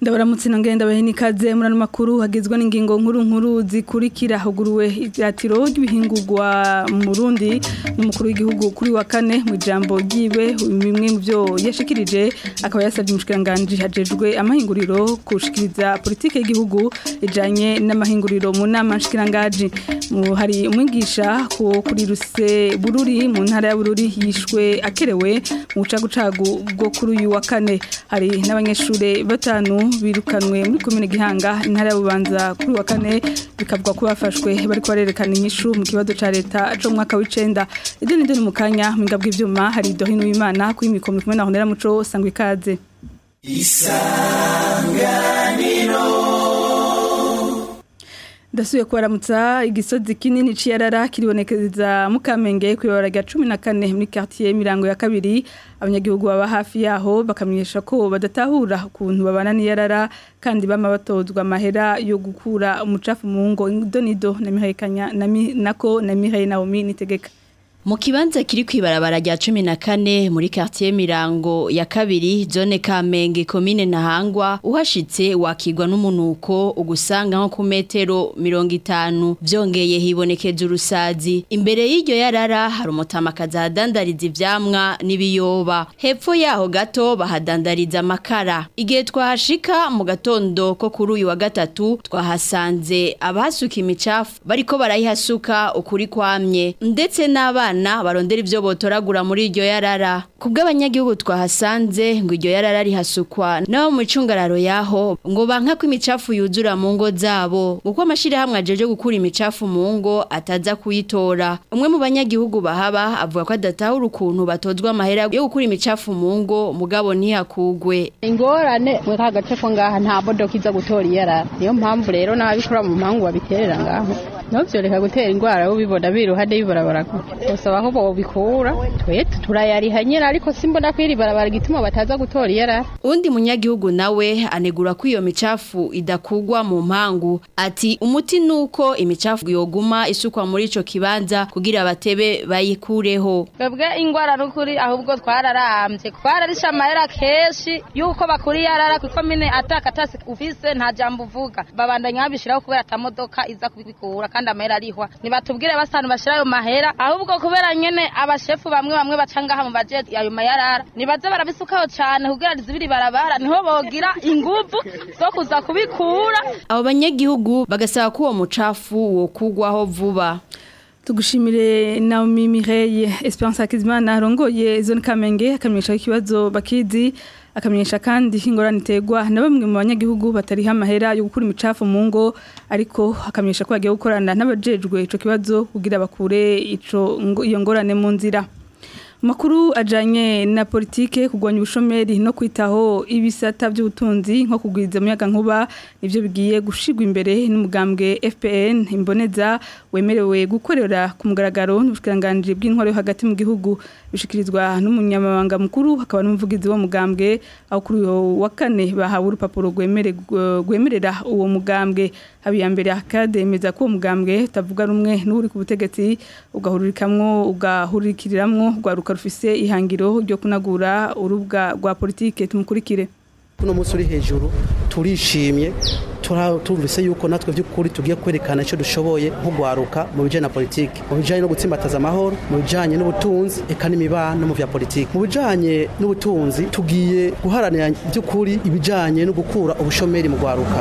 mutsina ngenda bahinikaze murano makuru hagizwe n'ingingo nkuru nkuru zikurikira huguruwe ivyatiro ry'ibihingurwa mu Burundi n'umukuru w'igihugu kuri wa kane mu jambo ryiwe bimwe mu byo yashikirije akaba yasabye umushikiranganje hajejwe amahinguriro kushikiriza politiki y'igihugu ijanye n'amahinguriro mu nama nshikiranganje hari umwigisha kuri ruse bururi mu ntara ya bururi yishwe akerewe mu bucagucagu bwo kuri uyu wa kane hari n'abanyeshuri batanu biru birukanwe muri komine gihanga intara ya kuri wa kane bikavuga ko bafashwe bariko barerekana inyishu mu kibazo ca leta co mu mwaka w'icenda ideni ideni mu kanya mu ngabwa ivyuma hari idohino y'imana kuri mikoro kumwe na honera muco sangwa ikaze isa ndasubiye kubaramutsa igisozi kinini cy'iyarara kiribonekeza mukamenge ku ibara rya cumi na kane muri quartier mirango ya kabiri abanyagihugu baba hafi yaho bakamenyesha ko badatahura ukuntu babana n'iyarara kandi bama batozwa amahera yo gukura umucafu mu ngo donido na mihayikanya na nako na mihaye naomi nitegeka Mu kibanza kiri kw'ibarabara rya cumi na kane muri quartier Mirango ya kabiri zone Kamenge commune Ntahangwa uhashitse wakigwa n'umunuko ugusanga nko ku metero 50 vyongeye hibonekeza urusazi imbere y'iryo yarara hari umutamakazi hadandariza ivyamwa n'ibiyoba hepfo yaho gato bahadandariza amakara igihe twahashika mu gatondo ko kuri uyu wa gatatu twahasanze abasuka imicafu bariko barayihasuka ukuri kwamye ndetse n'abana abana barondera ibyo botoragura muri iryo yarara ku bw'abanyagihugu twahasanze ngo iryo yarari hasukwa n'abo mu micungararo yaho ngo banka ko imicafu yuzura mu ngo zabo kuko amashyirahamwe ajeje gukura imicafu mu ngo ataza kuyitora umwe mu banyagihugu bahaba avuga ko adatahura ukuntu batozwa amahera yo gukura imicafu mu ngo mugabo ntihakugwe ingorane muri ka gace ko ngaha nta modoka iza gutora iyarara niyo mpamvu rero n'ababikora mu mpangu babiterera ngaho nabyo reka gutera indwara bo bibona biruhande bibarabara gusaba ko bobikura twe turayariha nyira ariko simbona ko iri barabara gituma bataza gutora yera arara undi munyagihugu nawe anegura ko iyo micafu idakugwa mu mpangu ati umuti nuko imicafu yoguma isukwa muri ico kibanza kugira abatebe bayikureho bebwe ingwara n'ukuri ahubwo twararambye kwararisha amahera keshi yuko bakuriye arara kuko mine atakatasi ufise nta jambo uvuga babandanya babishiraho kubera atamodoka iza kubikura kandi amahera arihwa nibatubwire basantu bashira ayo mahera ahubwo kubera nyene abashefu bamwe bamwe baca ngaha mu bajeti ayo mayarara nibaza barabisukaho cyane kugira rizibiri barabara niho bogira inguvu zo kuza kubikura abo banyagihugu bagasaba ko uwo mucafu wo kugwaho vuba tugushimire na Mireye Esperance Akizimana arongoye zone Kamenge akamenyesha ikibazo bakizi akamenyesha kandi ingorane itegwa na bamwe mu banyagihugu batariha amahera yo gukura imicafu mu ngo ariko akamenyesha ko bagiye gukorana n'abajejwe ico kibazo kugira bakure ico iyo ngorane mu nzira makuru ajyanye na politike kugwanya ubushomeri no kwitaho ibisata by'ubutunzi nko kugwiriza umuyaga nkuba nibyo bigiye gushigwa imbere n'umugambwe fpn imboneza wemerewe gukorera ku mugaragaro n'ubushyirangange bw'intwaro hagati mu gihugu bishikirizwa n'umunyamabanga mukuru hakaba n'umuvugizi wo mugambwe aho kuri wa kane bahawe urupapuro rwemerera uwo mugambwe habiyambere akademeza ko uwo mugambwe utavuga rumwe n'uri ku butegetsi ugahuririkamwo ugahurikiriramwo rwaruka rufise ihangiro ryo kunagura urubwa rwa politike tumukurikire kuno munsi uri hejuru turishimye turumvise yuko natwe by'ukuri tugiye kwerekana icyo dushoboye nko guharuka mu bijyanye na politiki mu bijyanye no gutsimbataza amahoro mu bijyanye n'ubutunzi reka n'imibano mu bya politiki mu bijyanye n'ubutunzi tugiye guharanira by'ukuri ibijyanye no gukura ubushomeri mu guharuka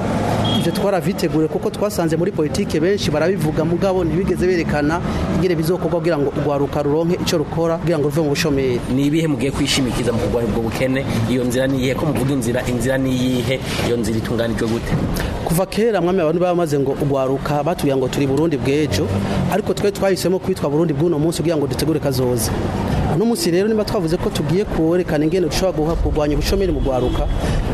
ibyo twaraviteguye kuko twasanze muri politiki benshi barabivuga mugabo ntibigeze berekana ingere bizokorwa kugira ngo ugwaruka ruronke icyo rukora kugira ngo ruve mu bushomeri ni ibihe mugiye kwishimikiza mu kurwanya ubwo bukene iyo nzira ni ko muvuga inzira inzira n’iyihe iyihe iyo nzira itunganijwe gute kuva kera mwami abantu bamaze ngo ugwaruka batubwira ngo turi Burundi bw'ejo ariko twe twahisemo kwitwa Burundi bw'uno munsi kugira ngo dutegure kazoza uno munsi rero niba twavuze ko tugiye kuwerekana ingene dushobora guha kurwanya ubushomeri mu rwaruka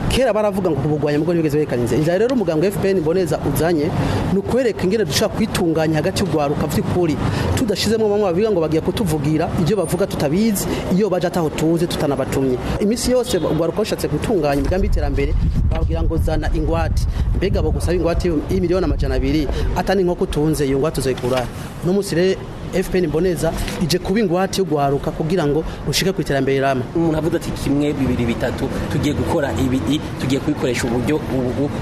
kera baravuga ngo kubugwanya mugo ntibigeze berekanize inzira rero umuganga wa FPN Boneza uzanye ni ukwereka ingene dushobora kwitunganya hagati y'urwaruka vy'ukuri tudashizemo bamwe bavuga ngo bagiye kutuvugira ibyo bavuga tutabizi iyo baje ataho tuze tutanabatumye imisi yose urwaruka rushatse gutunganya imigambi y'iterambere bakamubwira ngo zana ingwate mbega bagusaba ingwate y'imiliyoni amajana abiri atani nkoko utunze iyo ngwate uzayikura uno munsi rero fpr mboneza ije kuba ingwate yo guharuka kugira ngo rushike ku iterambere rama umuntu avuze ati kimwe bibiri bitatu tugiye gukora ibi tugiye kubikoresha uburyo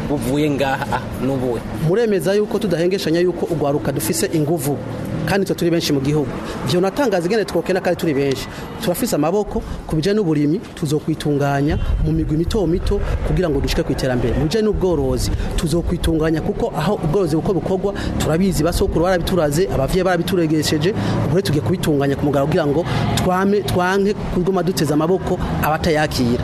buvuye ngaha n'ubuwe muremeza yuko tudahengeshanya yuko ugwaruka dufise inguvu kandi twe turi benshi mu gihugu byo natangaza ingene twokena kandi turi benshi turafise amaboko ku bijanye n'uburimyi tuzokwitunganya mu migwi mito mito kugira ngo dushike ku iterambere mu bijanye n'ubworozi tuzokwitunganya kuko aho ubworozi uko bukorwa turabizi basokuru barabituraze abavyeyi barabituregeshe dukoresheje ubu tugiye kubitunganya ku mugaragaro kugira ngo twame twanke kuguma duteze amaboko abatayakira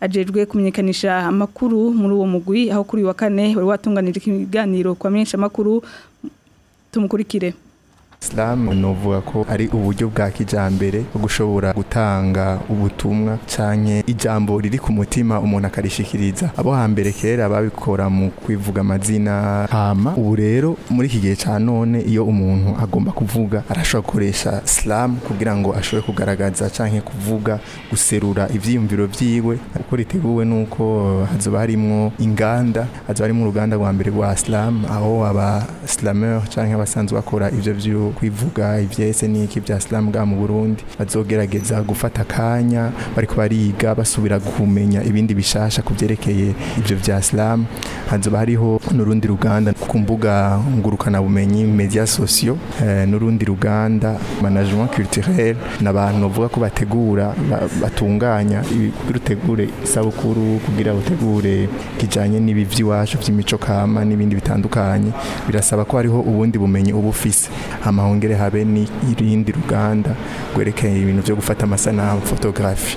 ajejwe kumenyekanisha amakuru muri uwo mugwi aho kuri uyu wa kane wari watunganije ikiganiro kwa menshi amakuru tumukurikire Islam novuga ko ari uburyo bwa kijambere bwo gushobora gutanga ubutumwa canke ijambo riri ku mutima umuntu akarishikiriza abo hambere kera babikora mu kwivuga amazina hama ubu rero muri iki gihe ca none iyo umuntu agomba kuvuga arashobora gukoresha Islam kugira ngo ashobore kugaragaza canke kuvuga guserura ivyiyumviro vyiwe uko riteguwe nuko hazoba harimwo inganda hazoba harimwo uruganda rwa mbere rwa Islam aho aba Islamer canke abasanzwe bakora ivyo vyo kwivuga ibyese n'iki bya bwa mu burundi bazogerageza gufata akanya bari bariga basubira kumenya ibindi bishasha ku byerekeye ibyo bya silamu hazoba hariho n'urundi ruganda ku mbuga ngurukanabumenyi media sosiyo eh, n'urundi ruganda management culturel n'abantu bavuga ko bategura batunganya rutegure isabukuru kugira utegure kijanye n'ibi by'iwacu by'imico kama n'ibindi bitandukanye birasaba ko hariho ubundi bumenyi uba ufise hama hongere habe n'irindi ruganda rwerekeye ibintu byo gufata amasanamu fotografi.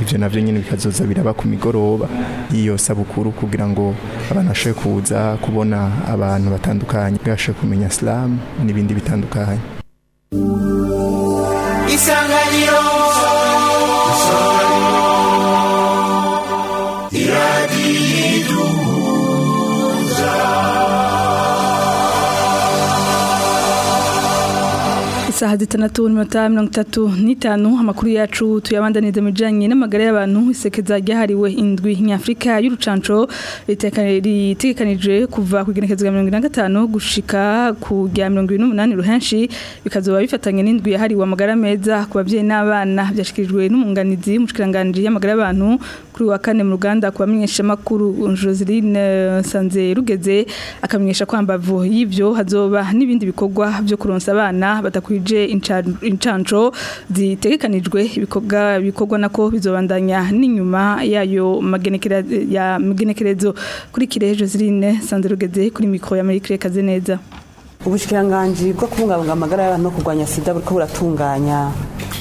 ibyo nabyo nyine bikazoza biraba ku migoroba iyo sabukuru kugira ngo abantu bashobore kuza kubona abantu batandukanye bwashe kumenya silamu n'ibindi bitandukanye isaha zitandatu n'iminota mirongo itatu n'itanu amakuru yacu tuyabandaniriza mu bijyanye n'amagara y'abantu isekeza ryahariwe indwi nyafurika y'urucanco ritegekanijwe kuva ku igenekerezwa mirongo ine na gatanu gushika ku rya mirongo irindwi n'umunani ruhenshi bikazuba bifatanye n'indwi yahariwe amagara meza ku babyeyi n'abana byashyikirijwe n'umwunganizi w'umushikiranganji y'amagara y'abantu kuri wa kane mu ruganda ku bamenyeshamakuru Joseline Sanze rugeze akamenyesha kwambavu y'ibyo hazoba n'ibindi bikorwa byo kuronsa abana batakwije zitujuje incanco zitegekanijwe ibikorwa bikorwa nako bizobandanya n'inyuma yayo ya magenekerezo kuri kirejo zirine sanze kuri mikoro ya merikire kaze neza ubushyikiranganji bwo kubungabunga amagara y'abantu no kurwanya sida buriko buratunganya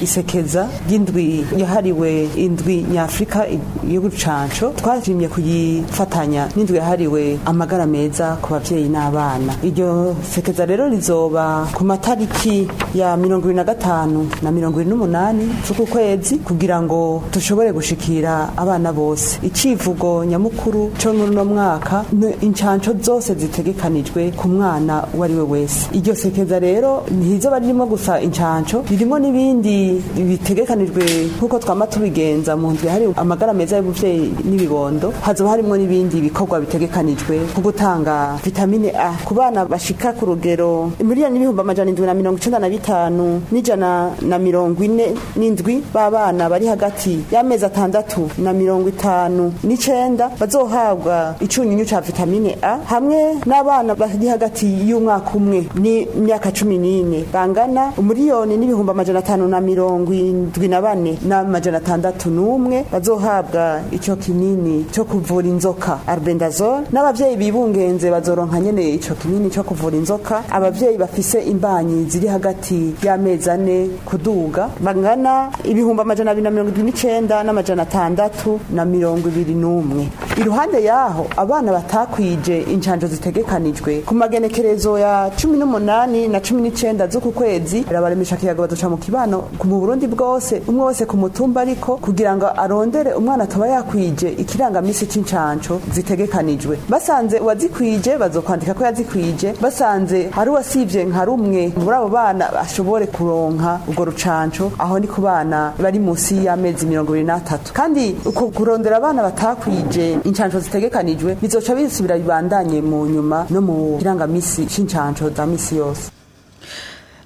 isekeza ry'indwi yahariwe indwi nyafurika y'ubucanco twashimye kuyifatanya n'indwi yahariwe amagara meza ku babyeyi n'abana iryo sekeza rero rizoba ku matariki ya mirongo ibiri na gatanu na mirongo irindwi n'umunani z'uku kwezi kugira ngo tushobore gushikira abana bose icivugo nyamukuru cyo muri uno mwaka incanco zose zitegekanijwe ku mwana uwo ari we wese iryo sekeza rero ntizoba ririmo gusa incanco ririmo n'ibindi bitegekanijwe nk'uko twama tubigenza mu nzu hari amagara meza y'ubuvyeyi n'ibibondo hazoba harimo n'ibindi bikorwa bitegekanijwe nko gutanga vitamine A ku bana bashika ku rugero miliyoni n'ibihumbi amajana indwi na mirongo icenda na bitanu n'ijana na mirongo ine n'indwi b'abana bari hagati y'amezi atandatu na mirongo itanu n'icenda bazohabwa icunyunyu ca vitamine A hamwe n'abana bari hagati y'umwaka umwe n'imyaka cumi n'ine bangana umuriyoni n'ibihumbi amajana atanu na mirongo mirongo indwi na bane n'amajana atandatu n'umwe bazohabwa icyo kinini cyo kuvura inzoka arbendazole n'ababyeyi bibungenze bazoronka nyene icyo kinini cyo kuvura inzoka ababyeyi bafise imbanyi ziri hagati y'amezi ane kuduga bangana ibihumbi amajana abiri na mirongo irindwi n'icenda n'amajana atandatu na mirongo ibiri n'umwe iruhande yaho abana batakwije incanjo zitegekanijwe ku magenekerezo ya cumi n'umunani na cumi n'icenda z'uku kwezi barabaremesha kiyago baduca mu kibano mu burundi bwose umwe wese ku mutumba ariko kugira ngo arondere umwana ataba yakwije ikirangamisi c'incanco zitegekanijwe basanze uwazikwije bazokwandika ko yazikwije basanze hari uwasivye nka rumwe muri abo bana ashobore kuronka urwo rucanco aho ni ku bana bari munsi y'amezi mirongo ibiri n'atatu kandi uko kurondera abana batakwije incanco zitegekanijwe bizoca bisubira bibandanye mu nyuma no mu kirangamisi c'incanco za misi yose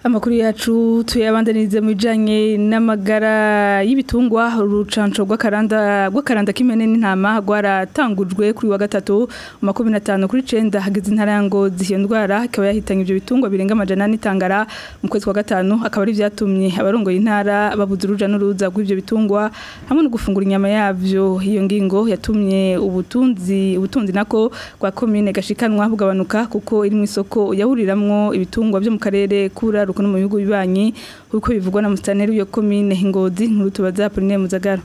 amakuru yacu tuyabandaniriza mu bijyanye n'amagara y'ibitungwa urucanco rw'akaranda rw'akaranda k'imene n'intama rwaratangujwe kuri wa gatatu makumi na tanu kuri cenda hageze intara ya ngozi iyo ndwara ikaba yahitanye ibyo bitungwa birenga amajana n'itangara mu kwezi kwa gatanu akaba ari byatumye abarongoye intara babuze uruja n'uruza rw'ibyo bitungwa hamwe no gufungura inyama yabyo iyo ngingo yatumye ubutunzi ubutunzi nako kwa komine gashikanwa bugabanuka kuko iri mu isoko yahuriramwo ibitungwa byo mu karere kura no mu bihugu bibanyi nk'uko bivugwa na musitanteri w'iyo komine ngozi nkuru tubaza apuline muzagara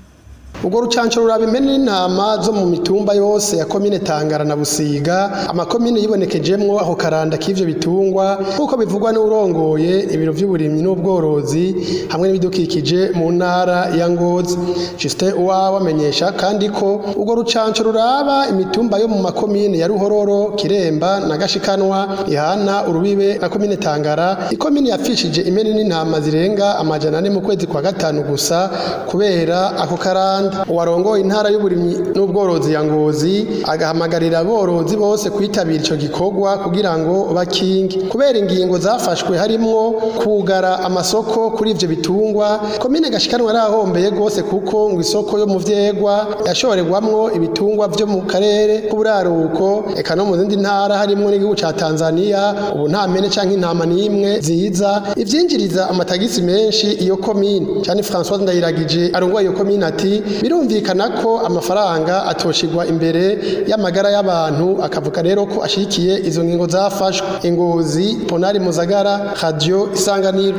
ubwo rucanco rurabimene inama zo mu mitumba yose ya komine tangara na busiga amakomine yibonekejemwo aho karanda k'ivyo bitungwa nk'uko bivugwa n'urongoye ibiro vy'uburimyi n'ubworozi hamwe n'ibidukikije mu ntara ya ngozi justin uwawe amenyesha kandi ko ubwo rucanco ruraba imitumba yo mu makomine ya ruhororo kiremba na gashikanwa ihana urubibe na komine tangara ikomine yapfishije imene n'intama zirenga amajana ane mu kwezi kwa gatanu gusa kubera ako karanda warongoye intara y'uburimyi n'ubworozi ya ngozi agahamagarira aborozi bose kwitabira icyo gikorwa kugira ngo bakinge kubera ingingo zafashwe harimo kugara amasoko kuri ibyo bitungwa komine gashikanwa arahombeye rwose kuko ngo isoko yo mu vyegwa yashorerwamwo ibitungwa byo mu karere k'uburaruko eka no mu zindi ntara harimo n'igihugu ca Tanzania ubu nta mene cyangwa intama n'imwe ziza ivyinjiriza amatagisi menshi iyo komine cane François Ndayiragije arongoye iyo komine ati birumvikana ko amafaranga atoshigwa imbere y'amagara y'abantu akavuga rero ko ashyigikiye izo ngingo zafashwe ingozi ponari muzagara radiyo isanganiro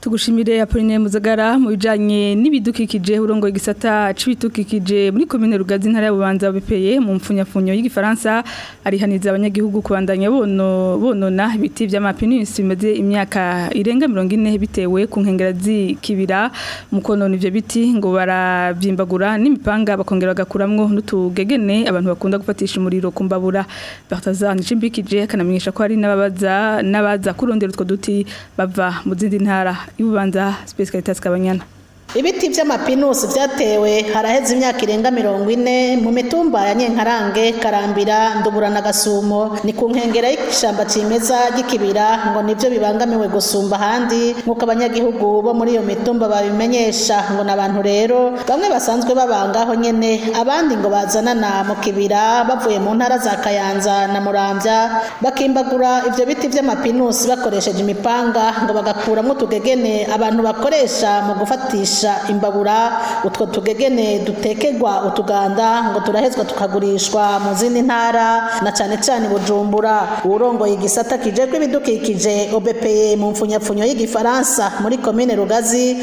tugushimire Apolline Muzagara mu bijanye n'ibidukikije urongoye igisata c'ibidukikije muri commune Rugazi ntara ya Bubanza bipeye mu mfunyafunyo y'igifaransa arihaniza abanyagihugu kubandanya bono bonona ibiti vy'amapinusi bimaze imyaka irenga 40 bitewe ku nkengera z'ikibira mu konona ivyo biti ngo baravyimbagura n'imipanga bakongera bagakuramwo n'utugegene abantu bakunda gufatisha umuriro kumbabura Bartazan Cimbikije kanamenyesha ko hari n'ababaza n'abaza kurondera utwo duti bava mu zindi ntara y'ububanza sipesi karitas ibiti by'amapinusi byatewe haraheze imyaka irenga mirongo ine mu mitumba ya nyenkarange karambira ndubura na gasumo ni ku nkengero y'ishyamba kimeza gikibira ngo nibyo bibangamiwe gusumba ahandi nk'uko abanyagihugu bo muri iyo mitumba babimenyesha ngo ni abantu rero bamwe basanzwe babangaho nyine abandi ngo bazanana mu kibira bavuye mu ntara za kayanza na murambya bakimbagura ibyo biti by'amapinusi bakoresheje imipanga ngo bagakuramo utugegene abantu bakoresha mu gufatisha bagurisha imbabura utwo tugegene dutekegwa utuganda ngo turahezwa tukagurishwa mu zindi ntara na cyane cyane bujumbura urongoye igisata kije kw'ibidukikije obepeye mu mfunyapfunyo y'igifaransa muri komine rugazi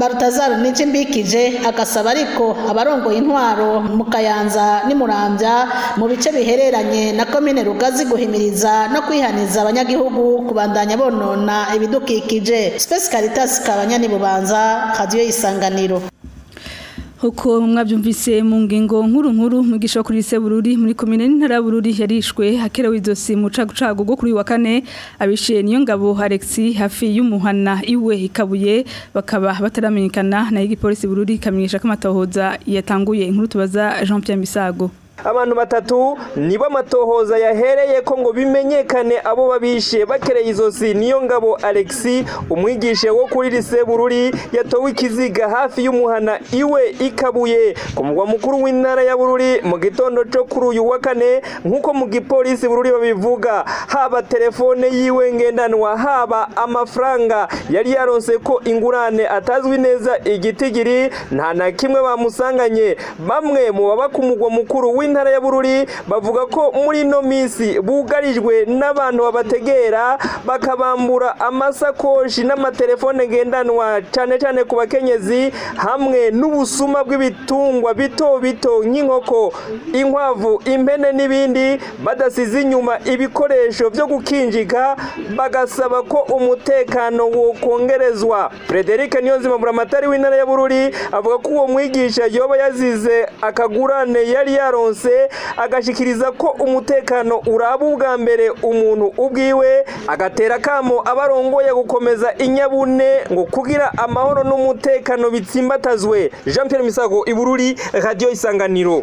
barutazara n'icyo mbikije agasaba ariko abarongoye intwaro mu kayanza n'imurambya mu bice bihereranye na komine rugazi guhimiriza no kwihaniza abanyagihugu kubandanya bonona ibidukikije sipesi karitasi kabanya n'ibubanza radiyo isanganiro Huko mwabyumvise mu ngingo nkuru nkuru mwigisha kuri Sebururi muri commune n'intara Bururi yarishwe hakerewe izosi mu cagucago go kuri wa kane abishiye niyo ngabo Alexi hafi y'umuhana iwe ikabuye bakaba bataramenyekana na igipolisi Bururi kamenyesha ko amatohoza yatanguye inkuru tubaza Jean Pierre Misago abantu batatu nibo amatohoza yahereye ko ngo bimenyekane abo babishe bakereye izosi niyo ngabo alexi umwigisha wo kuri lise yatowe ikiziga hafi y'umuhana iwe ikabuye ku mugwa mukuru w'intara ya bururi mu gitondo cyo kuri uyu wa kane nk'uko mu gipolisi bururi babivuga haba telefone yiwe ngendanwa haba amafaranga yari yaronse ko ingurane atazwi neza igitigiri nta na kimwe bamusanganye bamwe mu baba ku mugwa mukuru w'intara b'intara ya bururi bavuga ko muri ino minsi bugarijwe n'abantu babategera bakabambura amasakoshi n'amatelefone ngendanwa cyane cyane ku bakenyezi hamwe n'ubusuma bw'ibitungwa bito bito nk'inkoko inkwavu impene n'ibindi badasize inyuma ibikoresho byo gukinjika bagasaba ko umutekano wokongerezwa frederic niyonzima buramatari w'intara ya bururi avuga ko uwo mwigisha yoba yazize akagurane yari yaronse wese agashikiriza ko umutekano uraba ubwa mbere umuntu ubwiwe agatera akamo abarongoye gukomeza inyabune ngo kugira amahoro n'umutekano bitsimbatazwe jean Pierre misago ibururi radiyo isanganiro